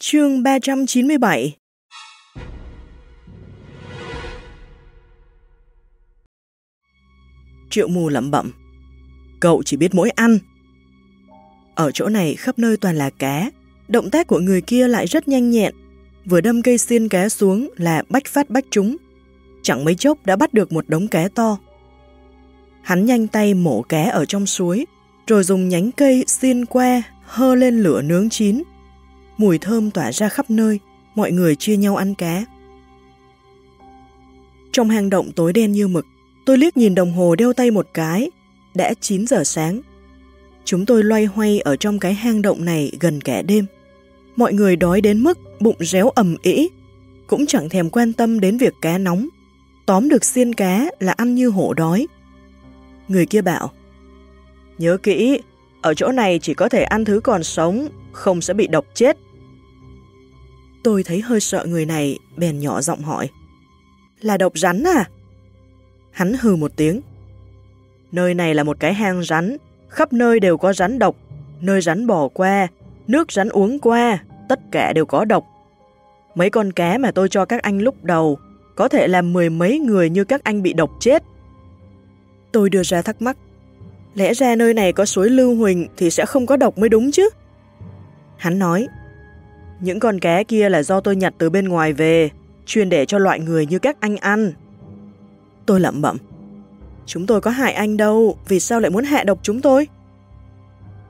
Chương 397 Triệu mù lẩm bẩm, Cậu chỉ biết mỗi ăn. Ở chỗ này khắp nơi toàn là cá, Động tác của người kia lại rất nhanh nhẹn, Vừa đâm cây xiên cá xuống là bách phát bách trúng, Chẳng mấy chốc đã bắt được một đống cá to. Hắn nhanh tay mổ cá ở trong suối, Rồi dùng nhánh cây xiên que Hơ lên lửa nướng chín. Mùi thơm tỏa ra khắp nơi Mọi người chia nhau ăn cá Trong hang động tối đen như mực Tôi liếc nhìn đồng hồ đeo tay một cái, đã 9 giờ sáng. Chúng tôi loay hoay ở trong cái hang động này gần cả đêm. Mọi người đói đến mức bụng réo ầm ĩ, cũng chẳng thèm quan tâm đến việc cá nóng. Tóm được xiên cá là ăn như hổ đói. Người kia bảo, Nhớ kỹ, ở chỗ này chỉ có thể ăn thứ còn sống, không sẽ bị độc chết. Tôi thấy hơi sợ người này, bèn nhỏ giọng hỏi, Là độc rắn à? Hắn hừ một tiếng. Nơi này là một cái hang rắn, khắp nơi đều có rắn độc, nơi rắn bò qua, nước rắn uống qua, tất cả đều có độc. Mấy con cá mà tôi cho các anh lúc đầu, có thể làm mười mấy người như các anh bị độc chết. Tôi đưa ra thắc mắc, lẽ ra nơi này có suối lưu huỳnh thì sẽ không có độc mới đúng chứ? Hắn nói, những con cá kia là do tôi nhặt từ bên ngoài về, chuyên để cho loại người như các anh ăn. Tôi lẩm bẩm. Chúng tôi có hại anh đâu, vì sao lại muốn hạ độc chúng tôi?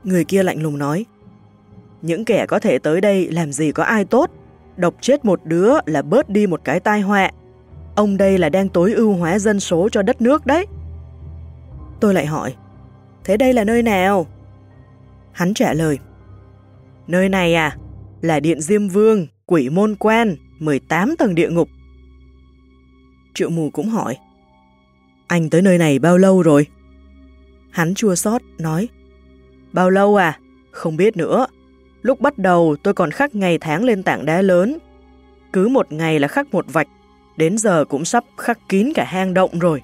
Người kia lạnh lùng nói. Những kẻ có thể tới đây làm gì có ai tốt. Độc chết một đứa là bớt đi một cái tai họa. Ông đây là đang tối ưu hóa dân số cho đất nước đấy. Tôi lại hỏi. Thế đây là nơi nào? Hắn trả lời. Nơi này à, là Điện Diêm Vương, Quỷ Môn Quan, 18 tầng địa ngục. Triệu mù cũng hỏi. Anh tới nơi này bao lâu rồi? Hắn chua xót nói. Bao lâu à? Không biết nữa. Lúc bắt đầu tôi còn khắc ngày tháng lên tảng đá lớn. Cứ một ngày là khắc một vạch, đến giờ cũng sắp khắc kín cả hang động rồi.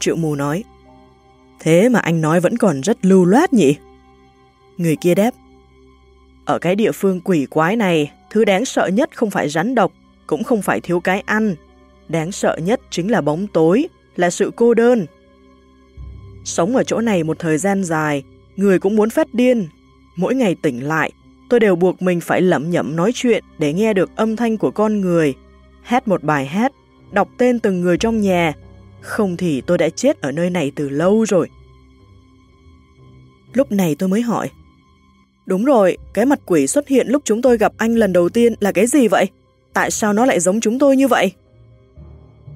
Triệu mù nói. Thế mà anh nói vẫn còn rất lưu loát nhỉ? Người kia đáp. Ở cái địa phương quỷ quái này, thứ đáng sợ nhất không phải rắn độc, cũng không phải thiếu cái ăn, Đáng sợ nhất chính là bóng tối, là sự cô đơn. Sống ở chỗ này một thời gian dài, người cũng muốn phát điên. Mỗi ngày tỉnh lại, tôi đều buộc mình phải lẩm nhẩm nói chuyện để nghe được âm thanh của con người. Hát một bài hát, đọc tên từng người trong nhà. Không thì tôi đã chết ở nơi này từ lâu rồi. Lúc này tôi mới hỏi. Đúng rồi, cái mặt quỷ xuất hiện lúc chúng tôi gặp anh lần đầu tiên là cái gì vậy? Tại sao nó lại giống chúng tôi như vậy?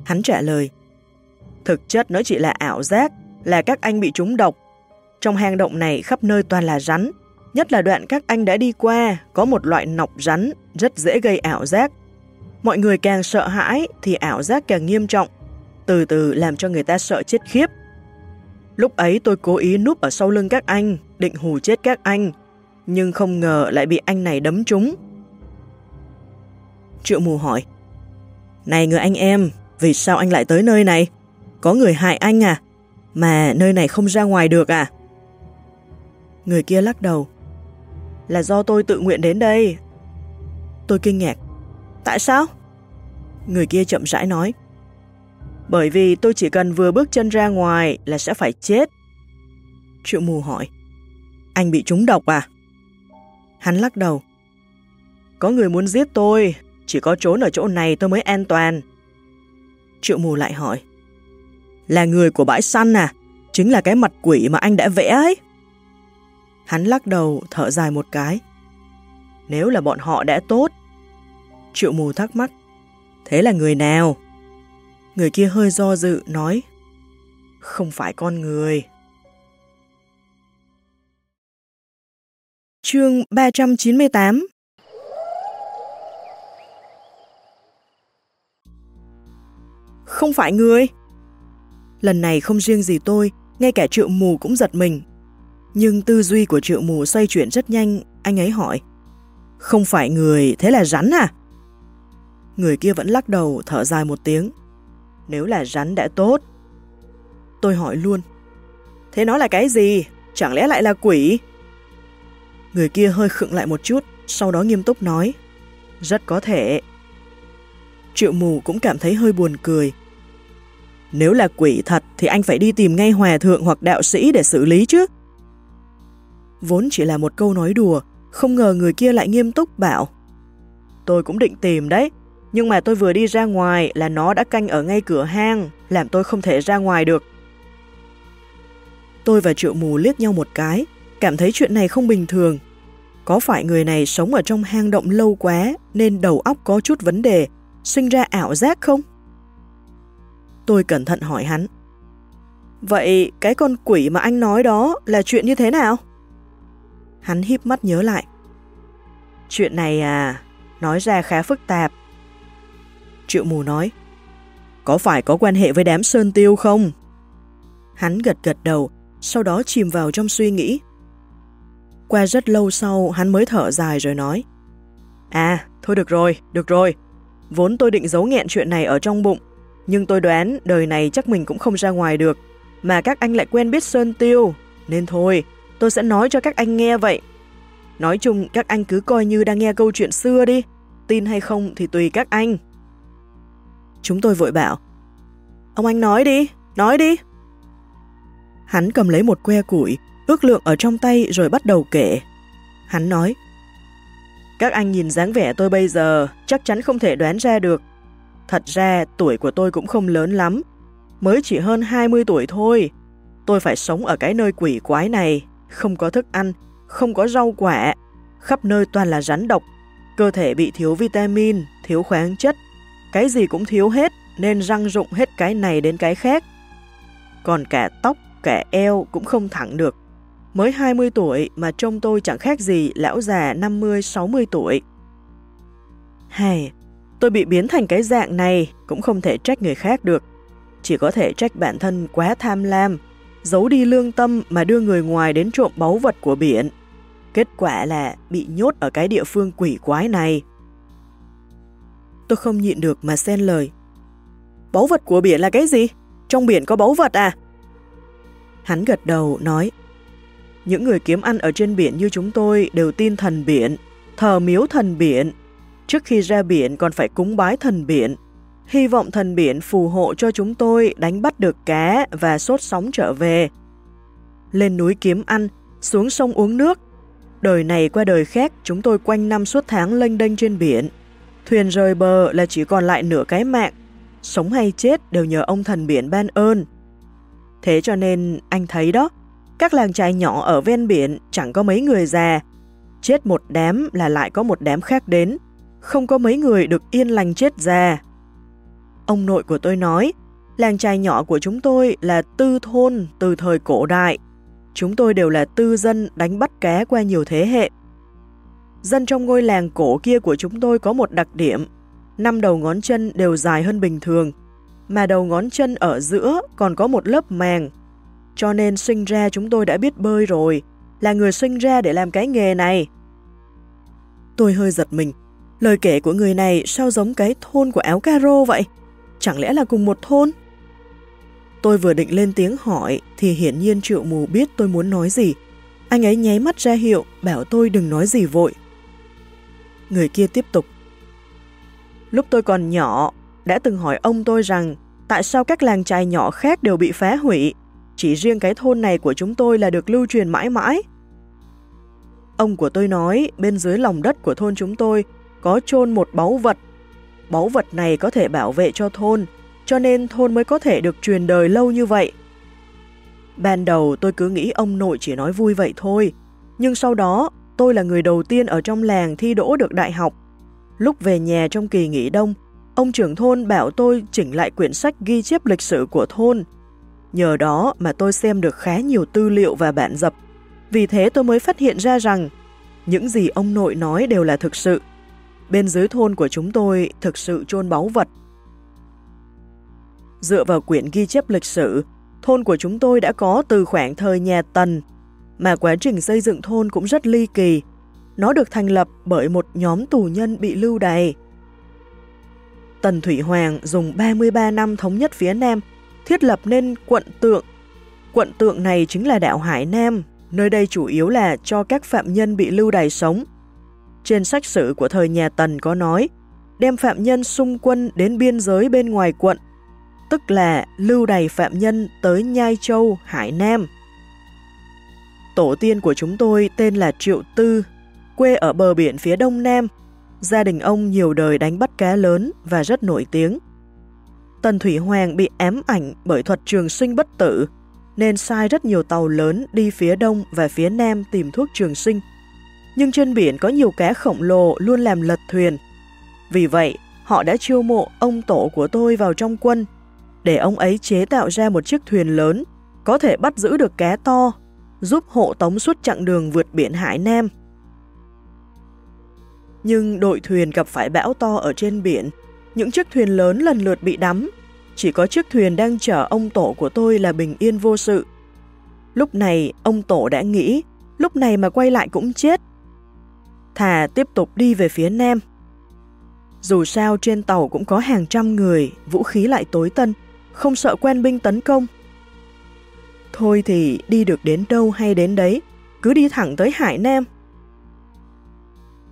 Hắn trả lời, thực chất nó chỉ là ảo giác, là các anh bị trúng độc. Trong hang động này khắp nơi toàn là rắn, nhất là đoạn các anh đã đi qua, có một loại nọc rắn rất dễ gây ảo giác. Mọi người càng sợ hãi thì ảo giác càng nghiêm trọng, từ từ làm cho người ta sợ chết khiếp. Lúc ấy tôi cố ý núp ở sau lưng các anh, định hù chết các anh, nhưng không ngờ lại bị anh này đấm trúng. Triệu mù hỏi, Này người anh em, vì sao anh lại tới nơi này? Có người hại anh à? Mà nơi này không ra ngoài được à? Người kia lắc đầu. Là do tôi tự nguyện đến đây. Tôi kinh ngạc. Tại sao? Người kia chậm rãi nói. Bởi vì tôi chỉ cần vừa bước chân ra ngoài là sẽ phải chết. Triệu mù hỏi. Anh bị trúng độc à? Hắn lắc đầu. Có người muốn giết tôi, chỉ có trốn ở chỗ này tôi mới an toàn. Triệu mù lại hỏi. Là người của bãi săn à? Chính là cái mặt quỷ mà anh đã vẽ ấy. Hắn lắc đầu thở dài một cái. Nếu là bọn họ đã tốt. Triệu mù thắc mắc. Thế là người nào? Người kia hơi do dự nói. Không phải con người. Chương 398 không phải người. Lần này không riêng gì tôi, ngay cả triệu mù cũng giật mình. Nhưng tư duy của triệu mù xoay chuyển rất nhanh, anh ấy hỏi. Không phải người, thế là rắn à? Người kia vẫn lắc đầu, thở dài một tiếng. Nếu là rắn đã tốt. Tôi hỏi luôn. Thế nó là cái gì? Chẳng lẽ lại là quỷ? Người kia hơi khựng lại một chút, sau đó nghiêm túc nói, rất có thể. Triệu mù cũng cảm thấy hơi buồn cười. Nếu là quỷ thật thì anh phải đi tìm ngay hòa thượng hoặc đạo sĩ để xử lý chứ. Vốn chỉ là một câu nói đùa, không ngờ người kia lại nghiêm túc bảo. Tôi cũng định tìm đấy, nhưng mà tôi vừa đi ra ngoài là nó đã canh ở ngay cửa hang, làm tôi không thể ra ngoài được. Tôi và triệu mù liếc nhau một cái, cảm thấy chuyện này không bình thường. Có phải người này sống ở trong hang động lâu quá nên đầu óc có chút vấn đề, sinh ra ảo giác không? Tôi cẩn thận hỏi hắn. Vậy cái con quỷ mà anh nói đó là chuyện như thế nào? Hắn híp mắt nhớ lại. Chuyện này à, nói ra khá phức tạp. Triệu mù nói, có phải có quan hệ với đám sơn tiêu không? Hắn gật gật đầu, sau đó chìm vào trong suy nghĩ. Qua rất lâu sau, hắn mới thở dài rồi nói, À, thôi được rồi, được rồi. Vốn tôi định giấu nghẹn chuyện này ở trong bụng, nhưng tôi đoán đời này chắc mình cũng không ra ngoài được, mà các anh lại quen biết Sơn Tiêu, nên thôi, tôi sẽ nói cho các anh nghe vậy. Nói chung, các anh cứ coi như đang nghe câu chuyện xưa đi, tin hay không thì tùy các anh. Chúng tôi vội bảo, ông anh nói đi, nói đi. Hắn cầm lấy một que củi, ước lượng ở trong tay rồi bắt đầu kể. Hắn nói, các anh nhìn dáng vẻ tôi bây giờ chắc chắn không thể đoán ra được. Thật ra tuổi của tôi cũng không lớn lắm, mới chỉ hơn 20 tuổi thôi. Tôi phải sống ở cái nơi quỷ quái này, không có thức ăn, không có rau quả, khắp nơi toàn là rắn độc, cơ thể bị thiếu vitamin, thiếu khoáng chất, cái gì cũng thiếu hết nên răng rụng hết cái này đến cái khác. Còn cả tóc, cả eo cũng không thẳng được. Mới 20 tuổi mà trông tôi chẳng khác gì lão già 50-60 tuổi. Hay, tôi bị biến thành cái dạng này cũng không thể trách người khác được. Chỉ có thể trách bản thân quá tham lam, giấu đi lương tâm mà đưa người ngoài đến trộm báu vật của biển. Kết quả là bị nhốt ở cái địa phương quỷ quái này. Tôi không nhịn được mà xen lời. Báu vật của biển là cái gì? Trong biển có báu vật à? Hắn gật đầu, nói những người kiếm ăn ở trên biển như chúng tôi đều tin thần biển, thờ miếu thần biển. Trước khi ra biển còn phải cúng bái thần biển. Hy vọng thần biển phù hộ cho chúng tôi đánh bắt được cá và sốt sóng trở về. Lên núi kiếm ăn, xuống sông uống nước. Đời này qua đời khác, chúng tôi quanh năm suốt tháng lênh đênh trên biển. Thuyền rời bờ là chỉ còn lại nửa cái mạng. Sống hay chết đều nhờ ông thần biển ban ơn. Thế cho nên anh thấy đó, các làng trài nhỏ ở ven biển chẳng có mấy người già. Chết một đám là lại có một đám khác đến. Không có mấy người được yên lành chết già. Ông nội của tôi nói, làng trài nhỏ của chúng tôi là tư thôn từ thời cổ đại. Chúng tôi đều là tư dân đánh bắt cá qua nhiều thế hệ. Dân trong ngôi làng cổ kia của chúng tôi có một đặc điểm, năm đầu ngón chân đều dài hơn bình thường, mà đầu ngón chân ở giữa còn có một lớp màng. Cho nên sinh ra chúng tôi đã biết bơi rồi, là người sinh ra để làm cái nghề này. Tôi hơi giật mình, lời kể của người này sao giống cái thôn của áo caro vậy? Chẳng lẽ là cùng một thôn? Tôi vừa định lên tiếng hỏi thì hiển nhiên triệu mù biết tôi muốn nói gì. Anh ấy nháy mắt ra hiệu, bảo tôi đừng nói gì vội. Người kia tiếp tục. Lúc tôi còn nhỏ, đã từng hỏi ông tôi rằng tại sao các làng trài nhỏ khác đều bị phá hủy, chỉ riêng cái thôn này của chúng tôi là được lưu truyền mãi mãi. Ông của tôi nói bên dưới lòng đất của thôn chúng tôi có chôn một báu vật. Báu vật này có thể bảo vệ cho thôn, cho nên thôn mới có thể được truyền đời lâu như vậy. Ban đầu tôi cứ nghĩ ông nội chỉ nói vui vậy thôi, nhưng sau đó tôi là người đầu tiên ở trong làng thi đỗ được đại học. Lúc về nhà trong kỳ nghỉ đông, ông trưởng thôn bảo tôi chỉnh lại quyển sách ghi chép lịch sử của thôn. Nhờ đó mà tôi xem được khá nhiều tư liệu và bản dập. Vì thế tôi mới phát hiện ra rằng những gì ông nội nói đều là thực sự. Bên dưới thôn của chúng tôi thực sự chôn báu vật. Dựa vào quyển ghi chép lịch sử, thôn của chúng tôi đã có từ khoảng thời nhà Tần mà quá trình xây dựng thôn cũng rất ly kỳ. Nó được thành lập bởi một nhóm tù nhân bị lưu đày. Tần Thủy Hoàng dùng 33 năm thống nhất phía Nam, thiết lập nên quận tượng. Quận tượng này chính là đảo Hải Nam, nơi đây chủ yếu là cho các phạm nhân bị lưu đày sống. Trên sách sử của thời nhà Tần có nói, đem phạm nhân xung quân đến biên giới bên ngoài quận, tức là lưu đày phạm nhân tới Nhai Châu, Hải Nam. Tổ tiên của chúng tôi tên là Triệu Tư, quê ở bờ biển phía đông nam. Gia đình ông nhiều đời đánh bắt cá lớn và rất nổi tiếng. Tần Thủy Hoàng bị ám ảnh bởi thuật trường sinh bất tử, nên sai rất nhiều tàu lớn đi phía đông và phía nam tìm thuốc trường sinh. Nhưng trên biển có nhiều cá khổng lồ luôn làm lật thuyền. Vì vậy, họ đã chiêu mộ ông tổ của tôi vào trong quân, để ông ấy chế tạo ra một chiếc thuyền lớn, có thể bắt giữ được cá to, giúp hộ tống suốt chặng đường vượt biển Hải Nam. Nhưng đội thuyền gặp phải bão to ở trên biển, những chiếc thuyền lớn lần lượt bị đắm, chỉ có chiếc thuyền đang chở ông tổ của tôi là bình yên vô sự. Lúc này, ông tổ đã nghĩ, lúc này mà quay lại cũng chết. Thà tiếp tục đi về phía nam. Dù sao trên tàu cũng có hàng trăm người, vũ khí lại tối tân, không sợ quen binh tấn công. Thôi thì đi được đến đâu hay đến đấy, cứ đi thẳng tới Hải Nam.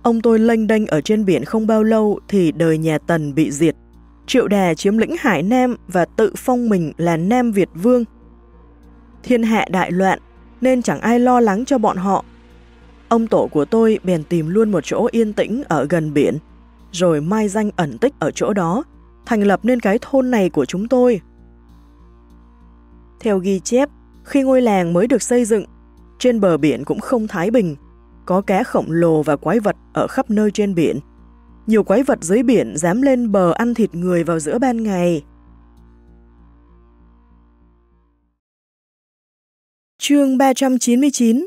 Ông tôi lênh đênh ở trên biển không bao lâu thì đời nhà Tần bị diệt. Triệu Đà chiếm lĩnh Hải Nam và tự phong mình là Nam Việt Vương. Thiên hạ đại loạn nên chẳng ai lo lắng cho bọn họ. Ông tổ của tôi bèn tìm luôn một chỗ yên tĩnh ở gần biển, rồi mai danh ẩn tích ở chỗ đó, thành lập nên cái thôn này của chúng tôi. Theo ghi chép, khi ngôi làng mới được xây dựng, trên bờ biển cũng không thái bình, có cá khổng lồ và quái vật ở khắp nơi trên biển. Nhiều quái vật dưới biển dám lên bờ ăn thịt người vào giữa ban ngày. Chương 399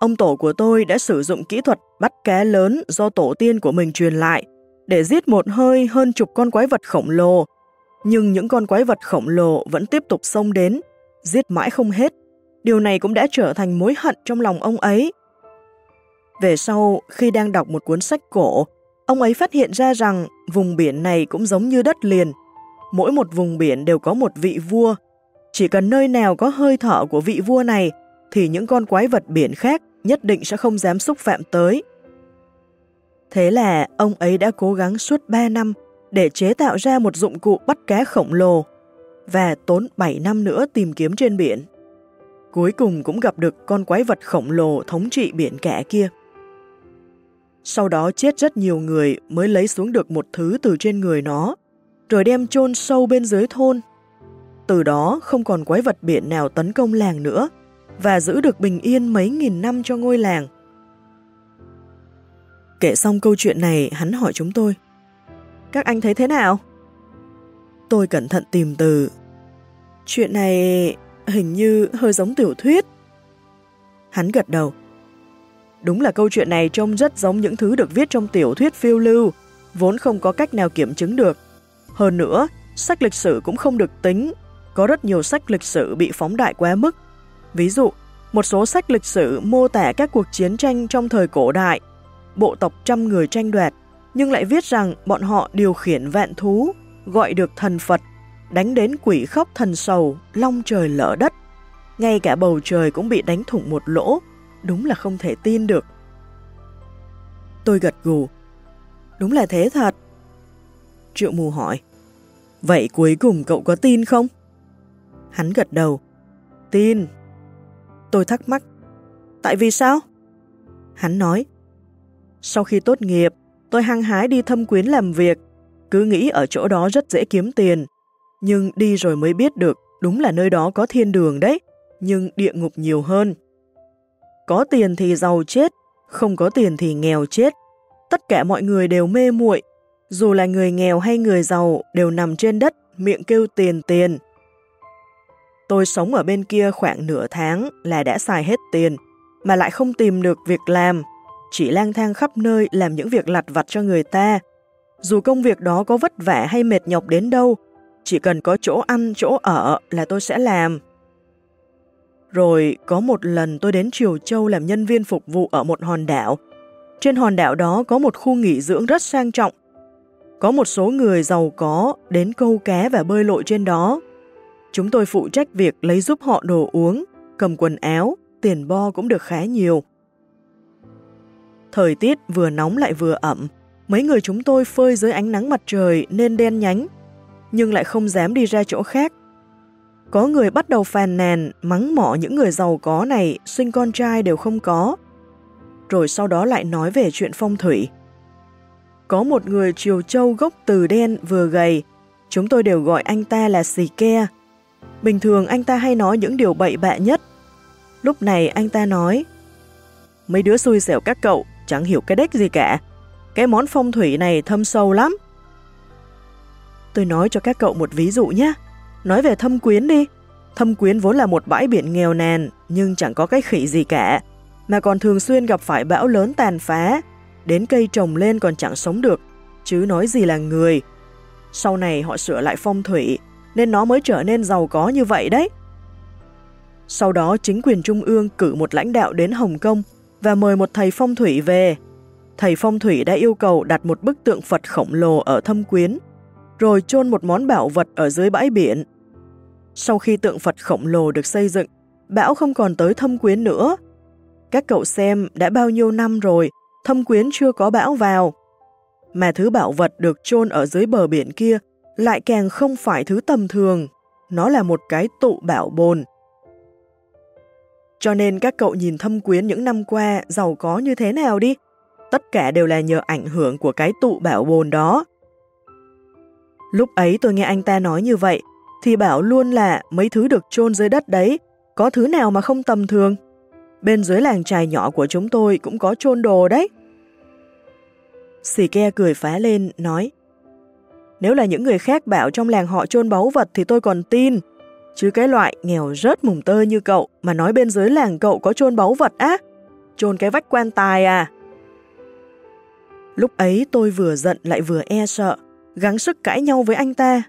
Ông tổ của tôi đã sử dụng kỹ thuật bắt cá lớn do tổ tiên của mình truyền lại để giết một hơi hơn chục con quái vật khổng lồ nhưng những con quái vật khổng lồ vẫn tiếp tục xông đến, giết mãi không hết. Điều này cũng đã trở thành mối hận trong lòng ông ấy. Về sau, khi đang đọc một cuốn sách cổ, ông ấy phát hiện ra rằng vùng biển này cũng giống như đất liền. Mỗi một vùng biển đều có một vị vua. Chỉ cần nơi nào có hơi thở của vị vua này, thì những con quái vật biển khác nhất định sẽ không dám xúc phạm tới. Thế là ông ấy đã cố gắng suốt 3 năm để chế tạo ra một dụng cụ bắt cá khổng lồ và tốn 7 năm nữa tìm kiếm trên biển. Cuối cùng cũng gặp được con quái vật khổng lồ thống trị biển cả kia. Sau đó chết rất nhiều người mới lấy xuống được một thứ từ trên người nó, rồi đem chôn sâu bên dưới thôn. Từ đó không còn quái vật biển nào tấn công làng nữa và giữ được bình yên mấy nghìn năm cho ngôi làng. Kể xong câu chuyện này, hắn hỏi chúng tôi. Các anh thấy thế nào? Tôi cẩn thận tìm từ. Chuyện này hình như hơi giống tiểu thuyết. Hắn gật đầu. Đúng là câu chuyện này trông rất giống những thứ được viết trong tiểu thuyết phiêu lưu, vốn không có cách nào kiểm chứng được. Hơn nữa, sách lịch sử cũng không được tính, có rất nhiều sách lịch sử bị phóng đại quá mức. Ví dụ, một số sách lịch sử mô tả các cuộc chiến tranh trong thời cổ đại, bộ tộc trăm người tranh đoạt, nhưng lại viết rằng bọn họ điều khiển vạn thú, gọi được thần Phật, đánh đến quỷ khóc thần sầu, long trời lỡ đất. Ngay cả bầu trời cũng bị đánh thủng một lỗ, đúng là không thể tin được. Tôi gật gù. Đúng là thế thật. Triệu mù hỏi. Vậy cuối cùng cậu có tin không? Hắn gật đầu. Tin. Tôi thắc mắc. Tại vì sao? Hắn nói. Sau khi tốt nghiệp, Tôi hăng hái đi thâm quyến làm việc, cứ nghĩ ở chỗ đó rất dễ kiếm tiền. Nhưng đi rồi mới biết được đúng là nơi đó có thiên đường đấy, nhưng địa ngục nhiều hơn. Có tiền thì giàu chết, không có tiền thì nghèo chết. Tất cả mọi người đều mê muội, dù là người nghèo hay người giàu đều nằm trên đất, miệng kêu tiền tiền. Tôi sống ở bên kia khoảng nửa tháng là đã xài hết tiền, mà lại không tìm được việc làm, chỉ lang thang khắp nơi làm những việc lặt vặt cho người ta. Dù công việc đó có vất vả hay mệt nhọc đến đâu, chỉ cần có chỗ ăn, chỗ ở là tôi sẽ làm. Rồi có một lần tôi đến Triều Châu làm nhân viên phục vụ ở một hòn đảo. Trên hòn đảo đó có một khu nghỉ dưỡng rất sang trọng. Có một số người giàu có đến câu cá và bơi lội trên đó. Chúng tôi phụ trách việc lấy giúp họ đồ uống, cầm quần áo, tiền bo cũng được khá nhiều. Thời tiết vừa nóng lại vừa ẩm, mấy người chúng tôi phơi dưới ánh nắng mặt trời nên đen nhánh, nhưng lại không dám đi ra chỗ khác. Có người bắt đầu phàn nàn, mắng mỏ những người giàu có này sinh con trai đều không có. Rồi sau đó lại nói về chuyện phong thủy. Có một người triều châu gốc từ đen vừa gầy, chúng tôi đều gọi anh ta là xì ke. Bình thường anh ta hay nói những điều bậy bạ nhất. Lúc này anh ta nói, mấy đứa xui xẻo các cậu, chẳng hiểu cái đếch gì cả. Cái món phong thủy này thâm sâu lắm. Tôi nói cho các cậu một ví dụ nhé. Nói về thâm quyến đi. Thâm quyến vốn là một bãi biển nghèo nàn, nhưng chẳng có cái khỉ gì cả, mà còn thường xuyên gặp phải bão lớn tàn phá, đến cây trồng lên còn chẳng sống được, chứ nói gì là người. Sau này họ sửa lại phong thủy, nên nó mới trở nên giàu có như vậy đấy. Sau đó chính quyền trung ương cử một lãnh đạo đến Hồng Kông và mời một thầy phong thủy về. Thầy phong thủy đã yêu cầu đặt một bức tượng Phật khổng lồ ở thâm quyến, rồi chôn một món bảo vật ở dưới bãi biển. Sau khi tượng Phật khổng lồ được xây dựng, bão không còn tới thâm quyến nữa. Các cậu xem đã bao nhiêu năm rồi, thâm quyến chưa có bão vào. Mà thứ bảo vật được chôn ở dưới bờ biển kia lại càng không phải thứ tầm thường, nó là một cái tụ bảo bồn. Cho nên các cậu nhìn thâm quyến những năm qua giàu có như thế nào đi, tất cả đều là nhờ ảnh hưởng của cái tụ bảo bồn đó. Lúc ấy tôi nghe anh ta nói như vậy, thì bảo luôn là mấy thứ được chôn dưới đất đấy, có thứ nào mà không tầm thường. Bên dưới làng trài nhỏ của chúng tôi cũng có chôn đồ đấy. Sì ke cười phá lên, nói Nếu là những người khác bảo trong làng họ chôn báu vật thì tôi còn tin, chứ cái loại nghèo rớt mùng tơ như cậu mà nói bên dưới làng cậu có chôn báu vật á, chôn cái vách quan tài à. Lúc ấy tôi vừa giận lại vừa e sợ, gắng sức cãi nhau với anh ta,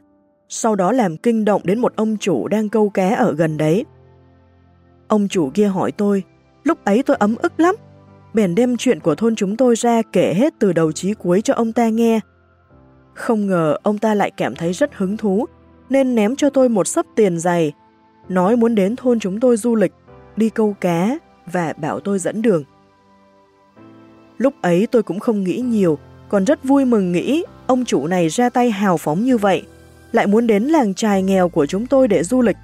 sau đó làm kinh động đến một ông chủ đang câu cá ở gần đấy. Ông chủ kia hỏi tôi, lúc ấy tôi ấm ức lắm, bèn đem chuyện của thôn chúng tôi ra kể hết từ đầu chí cuối cho ông ta nghe. Không ngờ ông ta lại cảm thấy rất hứng thú, nên ném cho tôi một sấp tiền dày, nói muốn đến thôn chúng tôi du lịch, đi câu cá và bảo tôi dẫn đường. Lúc ấy tôi cũng không nghĩ nhiều, còn rất vui mừng nghĩ ông chủ này ra tay hào phóng như vậy, lại muốn đến làng trài nghèo của chúng tôi để du lịch.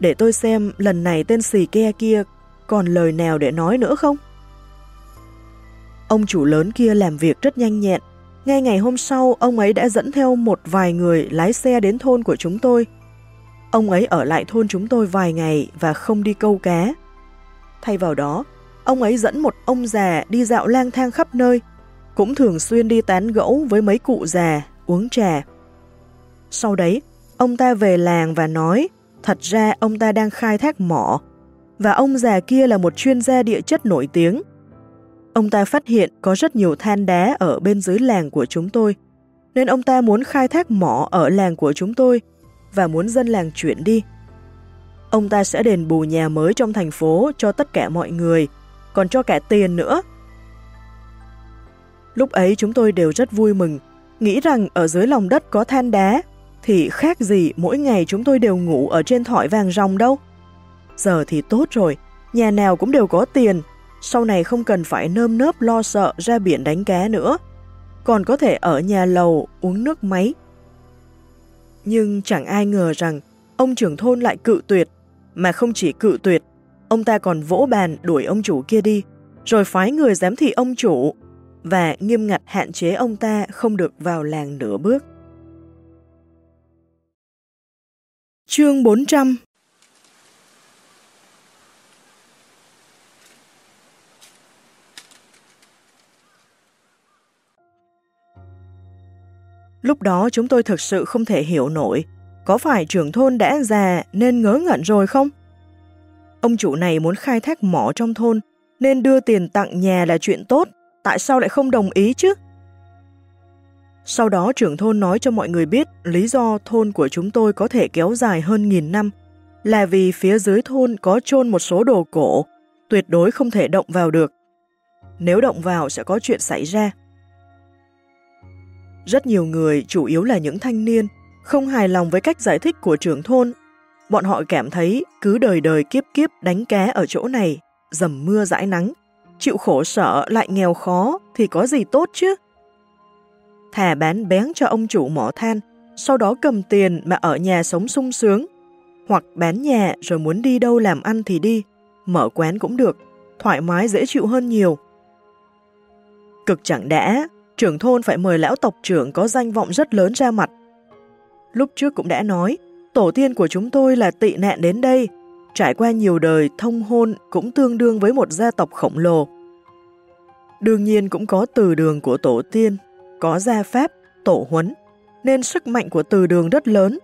Để tôi xem lần này tên xì ke kia còn lời nào để nói nữa không? Ông chủ lớn kia làm việc rất nhanh nhẹn. Ngay ngày hôm sau, ông ấy đã dẫn theo một vài người lái xe đến thôn của chúng tôi. Ông ấy ở lại thôn chúng tôi vài ngày và không đi câu cá. Thay vào đó, ông ấy dẫn một ông già đi dạo lang thang khắp nơi, cũng thường xuyên đi tán gẫu với mấy cụ già, uống trà. Sau đấy, ông ta về làng và nói thật ra ông ta đang khai thác mỏ, và ông già kia là một chuyên gia địa chất nổi tiếng. Ông ta phát hiện có rất nhiều than đá ở bên dưới làng của chúng tôi, nên ông ta muốn khai thác mỏ ở làng của chúng tôi và muốn dân làng chuyển đi. Ông ta sẽ đền bù nhà mới trong thành phố cho tất cả mọi người, còn cho cả tiền nữa. Lúc ấy chúng tôi đều rất vui mừng, nghĩ rằng ở dưới lòng đất có than đá, thì khác gì mỗi ngày chúng tôi đều ngủ ở trên thỏi vàng ròng đâu. Giờ thì tốt rồi, nhà nào cũng đều có tiền, sau này không cần phải nơm nớp lo sợ ra biển đánh cá nữa, còn có thể ở nhà lầu uống nước máy. Nhưng chẳng ai ngờ rằng ông trưởng thôn lại cự tuyệt, mà không chỉ cự tuyệt, ông ta còn vỗ bàn đuổi ông chủ kia đi, rồi phái người giám thị ông chủ và nghiêm ngặt hạn chế ông ta không được vào làng nửa bước. Chương 400 Lúc đó chúng tôi thực sự không thể hiểu nổi, có phải trưởng thôn đã già nên ngớ ngẩn rồi không? Ông chủ này muốn khai thác mỏ trong thôn, nên đưa tiền tặng nhà là chuyện tốt, tại sao lại không đồng ý chứ? Sau đó trưởng thôn nói cho mọi người biết lý do thôn của chúng tôi có thể kéo dài hơn nghìn năm là vì phía dưới thôn có chôn một số đồ cổ, tuyệt đối không thể động vào được. Nếu động vào sẽ có chuyện xảy ra. Rất nhiều người, chủ yếu là những thanh niên, không hài lòng với cách giải thích của trưởng thôn, Bọn họ cảm thấy cứ đời đời kiếp kiếp đánh cá ở chỗ này, dầm mưa dãi nắng, chịu khổ sở lại nghèo khó thì có gì tốt chứ? Thà bán bén cho ông chủ mỏ than, sau đó cầm tiền mà ở nhà sống sung sướng, hoặc bán nhà rồi muốn đi đâu làm ăn thì đi, mở quán cũng được, thoải mái dễ chịu hơn nhiều. Cực chẳng đã, trưởng thôn phải mời lão tộc trưởng có danh vọng rất lớn ra mặt. Lúc trước cũng đã nói, tổ tiên của chúng tôi là tị nạn đến đây, trải qua nhiều đời thông hôn cũng tương đương với một gia tộc khổng lồ. Đương nhiên cũng có từ đường của tổ tiên, có gia pháp, tổ huấn, nên sức mạnh của từ đường rất lớn.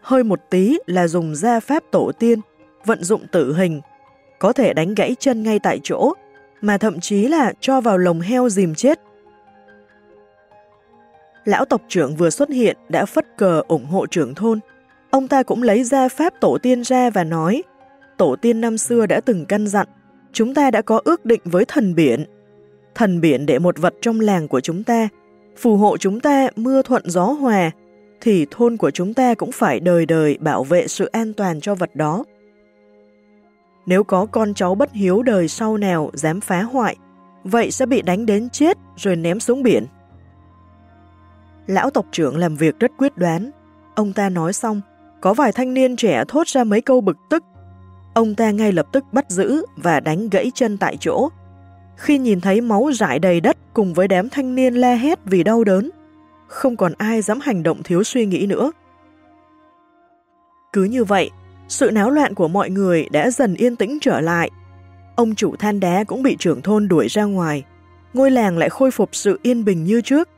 Hơi một tí là dùng gia pháp tổ tiên, vận dụng tử hình, có thể đánh gãy chân ngay tại chỗ, mà thậm chí là cho vào lồng heo dìm chết. Lão tộc trưởng vừa xuất hiện đã phất cờ ủng hộ trưởng thôn. Ông ta cũng lấy ra pháp tổ tiên ra và nói, tổ tiên năm xưa đã từng căn dặn, chúng ta đã có ước định với thần biển. Thần biển để một vật trong làng của chúng ta, phù hộ chúng ta mưa thuận gió hòa, thì thôn của chúng ta cũng phải đời đời bảo vệ sự an toàn cho vật đó. Nếu có con cháu bất hiếu đời sau nào dám phá hoại, vậy sẽ bị đánh đến chết rồi ném xuống biển. Lão tộc trưởng làm việc rất quyết đoán. Ông ta nói xong, có vài thanh niên trẻ thốt ra mấy câu bực tức. Ông ta ngay lập tức bắt giữ và đánh gãy chân tại chỗ. Khi nhìn thấy máu rải đầy đất cùng với đám thanh niên la hét vì đau đớn, không còn ai dám hành động thiếu suy nghĩ nữa. Cứ như vậy, sự náo loạn của mọi người đã dần yên tĩnh trở lại. Ông chủ than đá cũng bị trưởng thôn đuổi ra ngoài. Ngôi làng lại khôi phục sự yên bình như trước.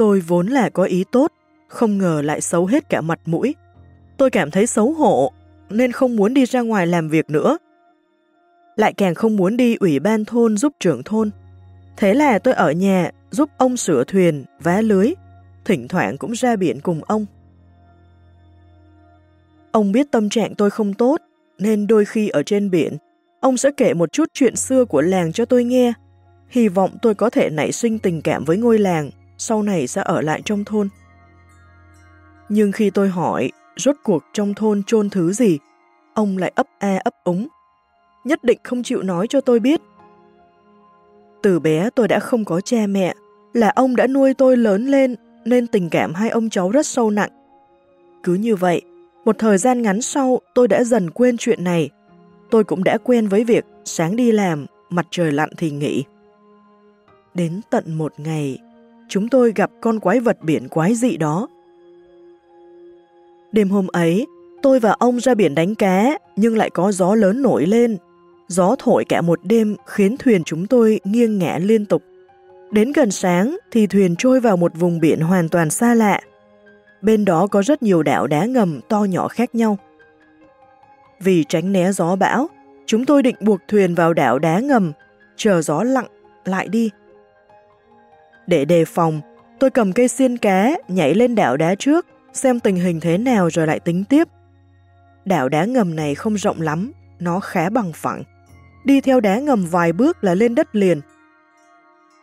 Tôi vốn là có ý tốt, không ngờ lại xấu hết cả mặt mũi. Tôi cảm thấy xấu hổ, nên không muốn đi ra ngoài làm việc nữa. Lại càng không muốn đi ủy ban thôn giúp trưởng thôn. Thế là tôi ở nhà giúp ông sửa thuyền, vá lưới, thỉnh thoảng cũng ra biển cùng ông. Ông biết tâm trạng tôi không tốt, nên đôi khi ở trên biển, ông sẽ kể một chút chuyện xưa của làng cho tôi nghe, hy vọng tôi có thể nảy sinh tình cảm với ngôi làng, sau này sẽ ở lại trong thôn. Nhưng khi tôi hỏi, rốt cuộc trong thôn chôn thứ gì, ông lại ấp a ấp úng. Nhất định không chịu nói cho tôi biết. Từ bé tôi đã không có cha mẹ, là ông đã nuôi tôi lớn lên nên tình cảm hai ông cháu rất sâu nặng. Cứ như vậy, một thời gian ngắn sau tôi đã dần quên chuyện này. Tôi cũng đã quen với việc sáng đi làm, mặt trời lặn thì nghỉ. Đến tận một ngày, chúng tôi gặp con quái vật biển quái dị đó. Đêm hôm ấy, tôi và ông ra biển đánh cá, nhưng lại có gió lớn nổi lên. Gió thổi cả một đêm khiến thuyền chúng tôi nghiêng ngã liên tục. Đến gần sáng thì thuyền trôi vào một vùng biển hoàn toàn xa lạ. Bên đó có rất nhiều đảo đá ngầm to nhỏ khác nhau. Vì tránh né gió bão, chúng tôi định buộc thuyền vào đảo đá ngầm, chờ gió lặng lại đi. Để đề phòng, tôi cầm cây xiên cá nhảy lên đảo đá trước, xem tình hình thế nào rồi lại tính tiếp. Đảo đá ngầm này không rộng lắm, nó khá bằng phẳng. Đi theo đá ngầm vài bước là lên đất liền.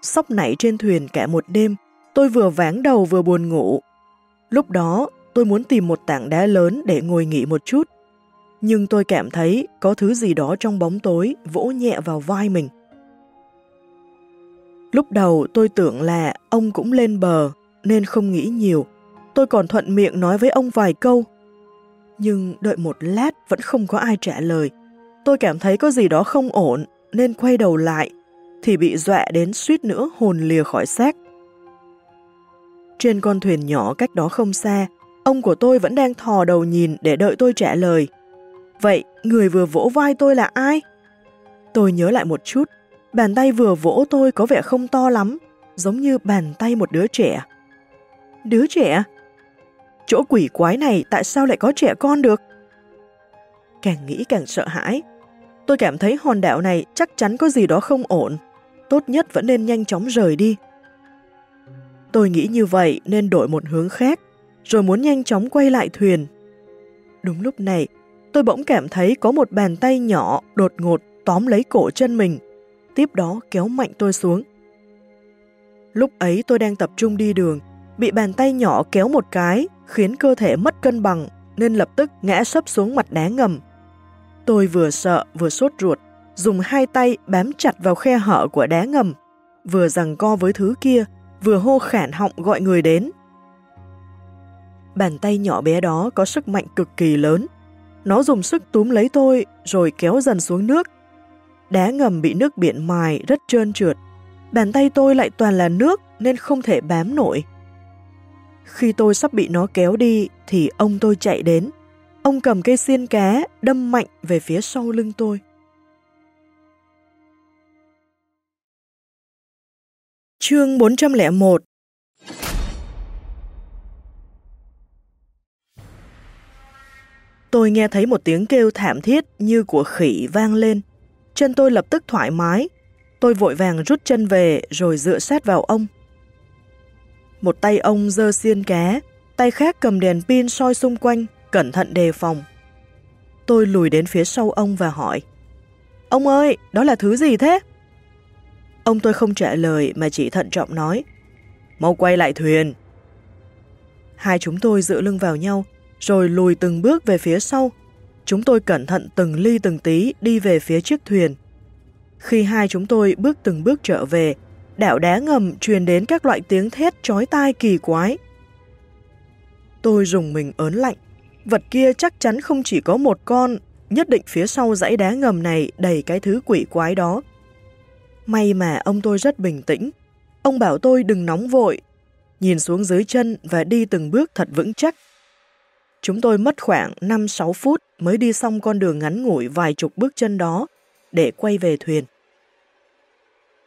Sóc nảy trên thuyền cả một đêm, tôi vừa váng đầu vừa buồn ngủ. Lúc đó, tôi muốn tìm một tảng đá lớn để ngồi nghỉ một chút. Nhưng tôi cảm thấy có thứ gì đó trong bóng tối vỗ nhẹ vào vai mình. Lúc đầu tôi tưởng là ông cũng lên bờ, nên không nghĩ nhiều. Tôi còn thuận miệng nói với ông vài câu. Nhưng đợi một lát vẫn không có ai trả lời. Tôi cảm thấy có gì đó không ổn, nên quay đầu lại, thì bị dọa đến suýt nữa hồn lìa khỏi xác. Trên con thuyền nhỏ cách đó không xa, ông của tôi vẫn đang thò đầu nhìn để đợi tôi trả lời. Vậy, người vừa vỗ vai tôi là ai? Tôi nhớ lại một chút, Bàn tay vừa vỗ tôi có vẻ không to lắm, giống như bàn tay một đứa trẻ. Đứa trẻ? Chỗ quỷ quái này tại sao lại có trẻ con được? Càng nghĩ càng sợ hãi. Tôi cảm thấy hòn đảo này chắc chắn có gì đó không ổn. Tốt nhất vẫn nên nhanh chóng rời đi. Tôi nghĩ như vậy nên đổi một hướng khác, rồi muốn nhanh chóng quay lại thuyền. Đúng lúc này, tôi bỗng cảm thấy có một bàn tay nhỏ đột ngột tóm lấy cổ chân mình, tiếp đó kéo mạnh tôi xuống. Lúc ấy tôi đang tập trung đi đường, bị bàn tay nhỏ kéo một cái, khiến cơ thể mất cân bằng, nên lập tức ngã sấp xuống mặt đá ngầm. Tôi vừa sợ vừa sốt ruột, dùng hai tay bám chặt vào khe hở của đá ngầm, vừa rằng co với thứ kia, vừa hô khản họng gọi người đến. Bàn tay nhỏ bé đó có sức mạnh cực kỳ lớn. Nó dùng sức túm lấy tôi rồi kéo dần xuống nước. Đá ngầm bị nước biển mài, rất trơn trượt. Bàn tay tôi lại toàn là nước, nên không thể bám nổi. Khi tôi sắp bị nó kéo đi, thì ông tôi chạy đến. Ông cầm cây xiên cá, đâm mạnh về phía sau lưng tôi. Chương 401 Tôi nghe thấy một tiếng kêu thảm thiết như của khỉ vang lên. Chân tôi lập tức thoải mái. Tôi vội vàng rút chân về rồi dựa sát vào ông. Một tay ông dơ xiên cá, tay khác cầm đèn pin soi xung quanh, cẩn thận đề phòng. Tôi lùi đến phía sau ông và hỏi. Ông ơi, đó là thứ gì thế? Ông tôi không trả lời mà chỉ thận trọng nói. Mau quay lại thuyền. Hai chúng tôi dựa lưng vào nhau, rồi lùi từng bước về phía sau. Chúng tôi cẩn thận từng ly từng tí đi về phía chiếc thuyền. Khi hai chúng tôi bước từng bước trở về, đảo đá ngầm truyền đến các loại tiếng thét chói tai kỳ quái. Tôi dùng mình ớn lạnh. Vật kia chắc chắn không chỉ có một con, nhất định phía sau dãy đá ngầm này đầy cái thứ quỷ quái đó. May mà ông tôi rất bình tĩnh. Ông bảo tôi đừng nóng vội, nhìn xuống dưới chân và đi từng bước thật vững chắc. Chúng tôi mất khoảng 5-6 phút mới đi xong con đường ngắn ngủi vài chục bước chân đó để quay về thuyền.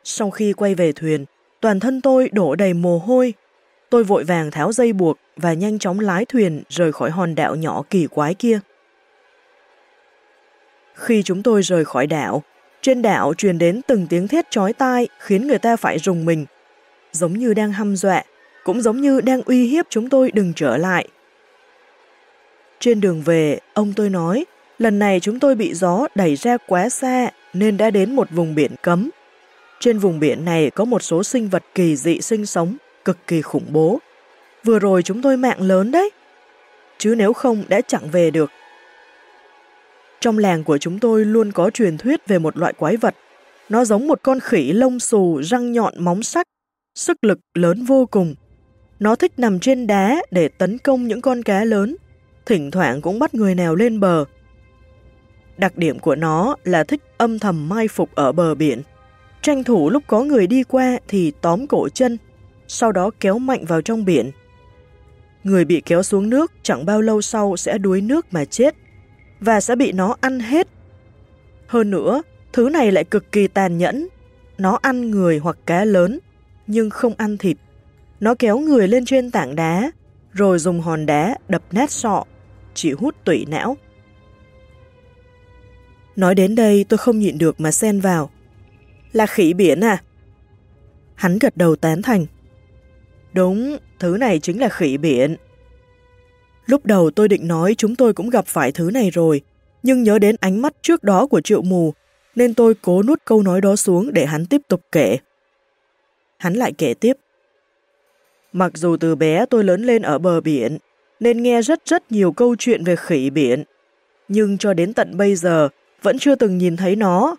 Sau khi quay về thuyền, toàn thân tôi đổ đầy mồ hôi. Tôi vội vàng tháo dây buộc và nhanh chóng lái thuyền rời khỏi hòn đảo nhỏ kỳ quái kia. Khi chúng tôi rời khỏi đảo, trên đảo truyền đến từng tiếng thét chói tai khiến người ta phải rùng mình, giống như đang hăm dọa, cũng giống như đang uy hiếp chúng tôi đừng trở lại. Trên đường về, ông tôi nói, lần này chúng tôi bị gió đẩy ra quá xa nên đã đến một vùng biển cấm. Trên vùng biển này có một số sinh vật kỳ dị sinh sống, cực kỳ khủng bố. Vừa rồi chúng tôi mạng lớn đấy. Chứ nếu không đã chẳng về được. Trong làng của chúng tôi luôn có truyền thuyết về một loại quái vật. Nó giống một con khỉ lông xù, răng nhọn móng sắc, sức lực lớn vô cùng. Nó thích nằm trên đá để tấn công những con cá lớn, thỉnh thoảng cũng bắt người nào lên bờ. Đặc điểm của nó là thích âm thầm mai phục ở bờ biển. Tranh thủ lúc có người đi qua thì tóm cổ chân, sau đó kéo mạnh vào trong biển. Người bị kéo xuống nước chẳng bao lâu sau sẽ đuối nước mà chết và sẽ bị nó ăn hết. Hơn nữa, thứ này lại cực kỳ tàn nhẫn. Nó ăn người hoặc cá lớn, nhưng không ăn thịt. Nó kéo người lên trên tảng đá, rồi dùng hòn đá đập nát sọ, chỉ hút tủy não. Nói đến đây tôi không nhịn được mà xen vào. Là khỉ biển à? Hắn gật đầu tán thành. Đúng, thứ này chính là khỉ biển. Lúc đầu tôi định nói chúng tôi cũng gặp phải thứ này rồi, nhưng nhớ đến ánh mắt trước đó của triệu mù, nên tôi cố nuốt câu nói đó xuống để hắn tiếp tục kể. Hắn lại kể tiếp. Mặc dù từ bé tôi lớn lên ở bờ biển, nên nghe rất rất nhiều câu chuyện về khỉ biển, nhưng cho đến tận bây giờ vẫn chưa từng nhìn thấy nó.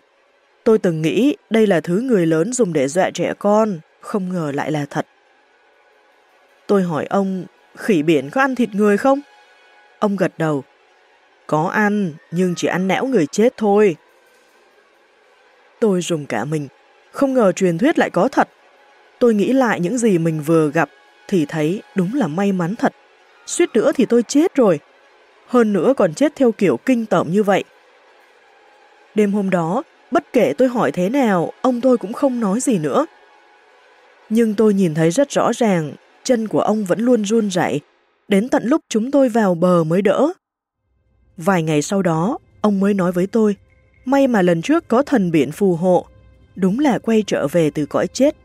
Tôi từng nghĩ đây là thứ người lớn dùng để dọa trẻ con, không ngờ lại là thật. Tôi hỏi ông khỉ biển có ăn thịt người không? Ông gật đầu. Có ăn, nhưng chỉ ăn não người chết thôi. Tôi dùng cả mình, không ngờ truyền thuyết lại có thật. Tôi nghĩ lại những gì mình vừa gặp, thì thấy đúng là may mắn thật. Suýt nữa thì tôi chết rồi. Hơn nữa còn chết theo kiểu kinh tởm như vậy. Đêm hôm đó, bất kể tôi hỏi thế nào, ông tôi cũng không nói gì nữa. Nhưng tôi nhìn thấy rất rõ ràng chân của ông vẫn luôn run rẩy, đến tận lúc chúng tôi vào bờ mới đỡ. Vài ngày sau đó, ông mới nói với tôi, may mà lần trước có thần biển phù hộ, đúng là quay trở về từ cõi chết.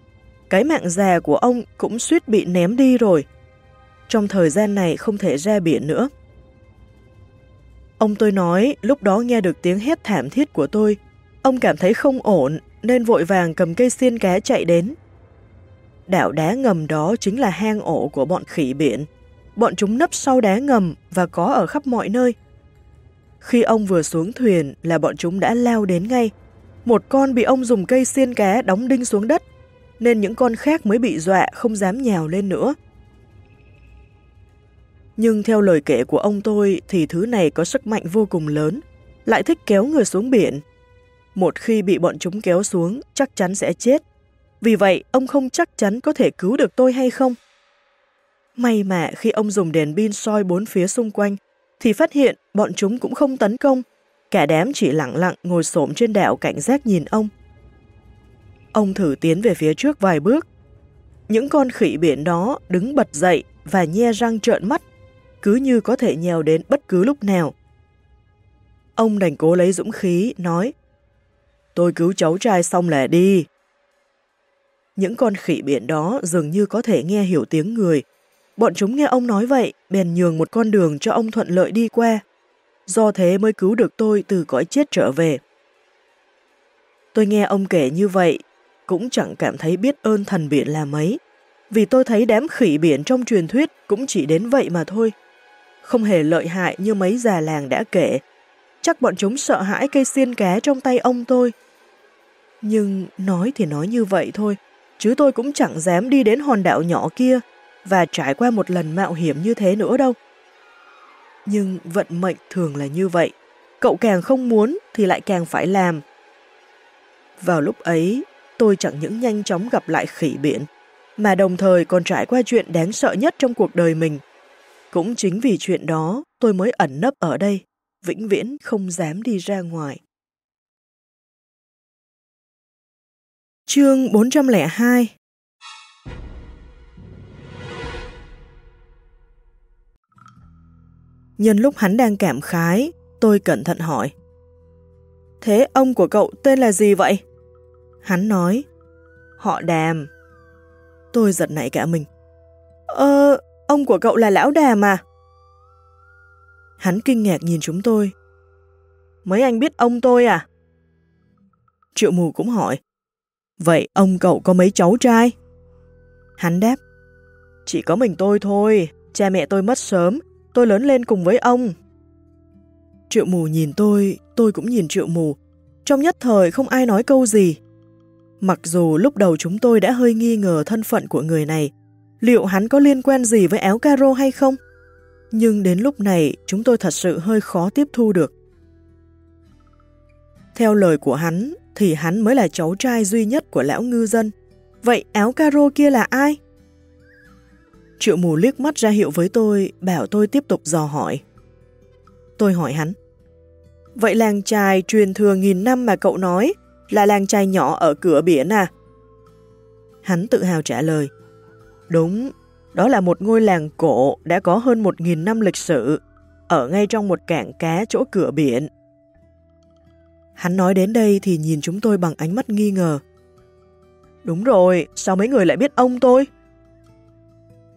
Cái mạng già của ông cũng suýt bị ném đi rồi. Trong thời gian này không thể ra biển nữa. Ông tôi nói lúc đó nghe được tiếng hét thảm thiết của tôi, ông cảm thấy không ổn nên vội vàng cầm cây xiên cá chạy đến, Đảo đá ngầm đó chính là hang ổ của bọn khỉ biển. bọn chúng nấp sau đá ngầm và có ở khắp mọi nơi. Khi ông vừa xuống thuyền là bọn chúng đã lao đến ngay. Một con bị ông dùng cây xiên cá đóng đinh xuống đất, nên những con khác mới bị dọa không dám nhào lên nữa. Nhưng theo lời kể của ông tôi thì thứ này có sức mạnh vô cùng lớn, lại thích kéo người xuống biển. Một khi bị bọn chúng kéo xuống, chắc chắn sẽ chết. Vì vậy, ông không chắc chắn có thể cứu được tôi hay không. May mà khi ông dùng đèn pin soi bốn phía xung quanh, thì phát hiện bọn chúng cũng không tấn công. Cả đám chỉ lặng lặng ngồi xổm trên đảo cảnh giác nhìn ông. Ông thử tiến về phía trước vài bước. Những con khỉ biển đó đứng bật dậy và nhe răng trợn mắt, cứ như có thể nhèo đến bất cứ lúc nào. Ông đành cố lấy dũng khí, nói Tôi cứu cháu trai xong là đi. Những con khỉ biển đó dường như có thể nghe hiểu tiếng người, Bọn chúng nghe ông nói vậy, bèn nhường một con đường cho ông thuận lợi đi qua. Do thế mới cứu được tôi từ cõi chết trở về. Tôi nghe ông kể như vậy, cũng chẳng cảm thấy biết ơn thần biển là mấy. Vì tôi thấy đám khỉ biển trong truyền thuyết cũng chỉ đến vậy mà thôi. Không hề lợi hại như mấy già làng đã kể. Chắc bọn chúng sợ hãi cây xiên cá trong tay ông tôi. Nhưng nói thì nói như vậy thôi, chứ tôi cũng chẳng dám đi đến hòn đảo nhỏ kia và trải qua một lần mạo hiểm như thế nữa đâu. Nhưng vận mệnh thường là như vậy, cậu càng không muốn thì lại càng phải làm. Vào lúc ấy, tôi chẳng những nhanh chóng gặp lại khỉ biển, mà đồng thời còn trải qua chuyện đáng sợ nhất trong cuộc đời mình. Cũng chính vì chuyện đó, tôi mới ẩn nấp ở đây, vĩnh viễn không dám đi ra ngoài. Chương 402 Nhân lúc hắn đang cảm khái, tôi cẩn thận hỏi. Thế ông của cậu tên là gì vậy? Hắn nói, họ đàm. Tôi giật nảy cả mình. Ờ, ông của cậu là lão đàm à? Hắn kinh ngạc nhìn chúng tôi. Mấy anh biết ông tôi à? Triệu mù cũng hỏi. Vậy ông cậu có mấy cháu trai? Hắn đáp. Chỉ có mình tôi thôi, cha mẹ tôi mất sớm, tôi lớn lên cùng với ông. Triệu mù nhìn tôi, tôi cũng nhìn triệu mù. Trong nhất thời không ai nói câu gì. Mặc dù lúc đầu chúng tôi đã hơi nghi ngờ thân phận của người này, liệu hắn có liên quan gì với áo caro hay không? Nhưng đến lúc này chúng tôi thật sự hơi khó tiếp thu được. Theo lời của hắn, thì hắn mới là cháu trai duy nhất của lão ngư dân. Vậy áo caro kia là ai? Triệu mù liếc mắt ra hiệu với tôi, bảo tôi tiếp tục dò hỏi. Tôi hỏi hắn. Vậy làng trài truyền thừa nghìn năm mà cậu nói là làng trai nhỏ ở cửa biển à? Hắn tự hào trả lời. Đúng, đó là một ngôi làng cổ đã có hơn một nghìn năm lịch sử, ở ngay trong một cảng cá chỗ cửa biển. Hắn nói đến đây thì nhìn chúng tôi bằng ánh mắt nghi ngờ. Đúng rồi, sao mấy người lại biết ông tôi?